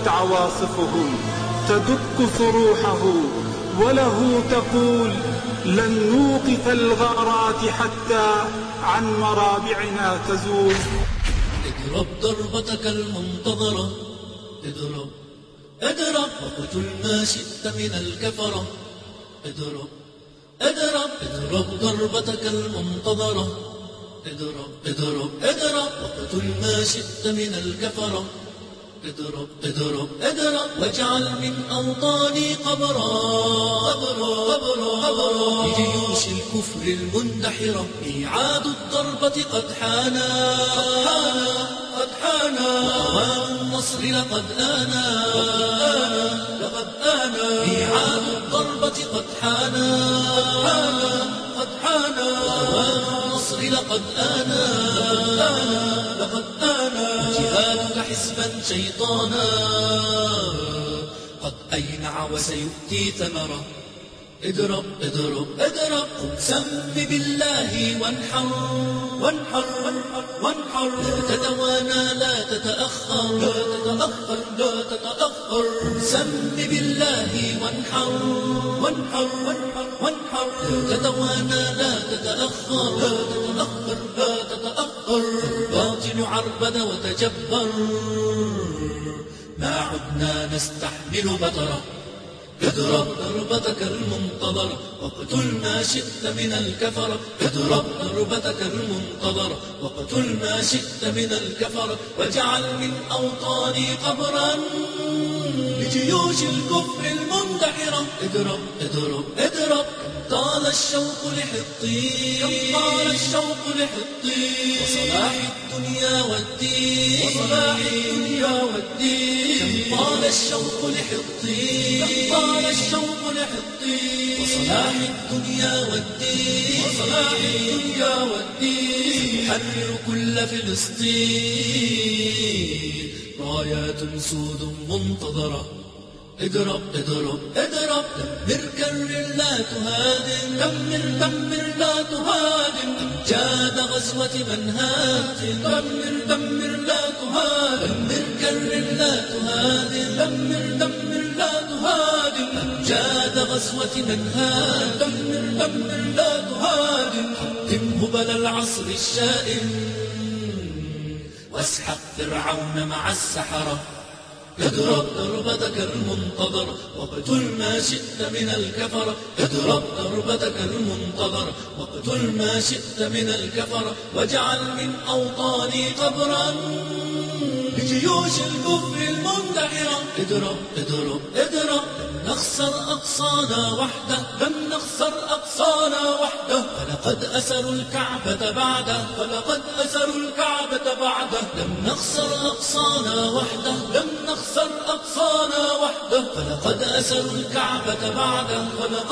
هبت عواصفه تدك صروحه وله تقول لن نوقف الغارات حتى عن مرابعنا تزول. اضرب ضربتك المنتظرة اضرب اضرب وقتل ما شئت من الكفرة اضرب اضرب اضرب ضربتك المنتظرة اضرب اضرب اضرب وقتل ما شئت من الكفرة اضرب اضرب اضرب واجعل من أوطاني قبرا. قبرا قبرا قبرا. لجيوش الكفر المندحرة ميعاد الضربة قد حانا. قد حانا. قد حانا النصر لقد آنا. لقد آنا. ميعاد الضربة قد حانا. قد حانا. قد حانا النصر لقد آنا. لقد آنا. جهادك حزبا شيطانا. قد أينع وسيؤتي ثمرة. اضرب اضرب اضرب. سم بالله وانحر. وانحر وانحر. لا تتوانى لا تتأخر. لا تتأخر لا تتأخر. سم بالله وانحر. وانحر وانحر لا تتوانى لا تتأخر. لا تتأخر لا تتأخر. الباطل عربد وتجبر. ما عدنا نستحمل بطره اضرب ضربتك المنتظرة واقتل ما شئت من الكفرة. اضرب ضربتك المنتظرة واقتل ما شئت من الكفرة. واجعل من أوطاني قبرا. لجيوش الكفر المندحرة اضرب اضرب اضرب طال الشوق لحطي. كم طال الشوق لحطي. وصلاح الدنيا والدين وصلاح الدنيا والدين طال الشوق لحطي. كم طال الشوق لحطي. وصلاح الدنيا والدين وصلاح الدنيا والدين حرر كل فلسطين. رايات سود منتظرة. اضرب اضرب اضرب. دمر كرر لا تهادم دمر دمر لا تهادم أمجاد غزوة منهات دمر دمر لا تهادم دمر كرر لا تهادم دمر دمر لا تهادم أمجاد غزوة منهات دمر دمر لا تهادم حطم هبل العصر الشائم. واسحق فرعون مع السحرة. اضرب ضربتك المنتظرة واقتل ما شئت من الكفرة اضرب ضربتك المنتظرة واقتل ما شئت من الكفرة واجعل من أوطاني قبرا لجيوش الكفر المندحرة. اضرب اضرب اضرب. نخسر أقصانا وحده لن نخسر أقصانا وحده. فلقد أسروا الكعبة بعده فلقد أسروا الكعبة بعده. لم نخسر أقصانا وحده لم نخسر أقصانا وحده. فلقد أسروا الكعبة بعده فلقد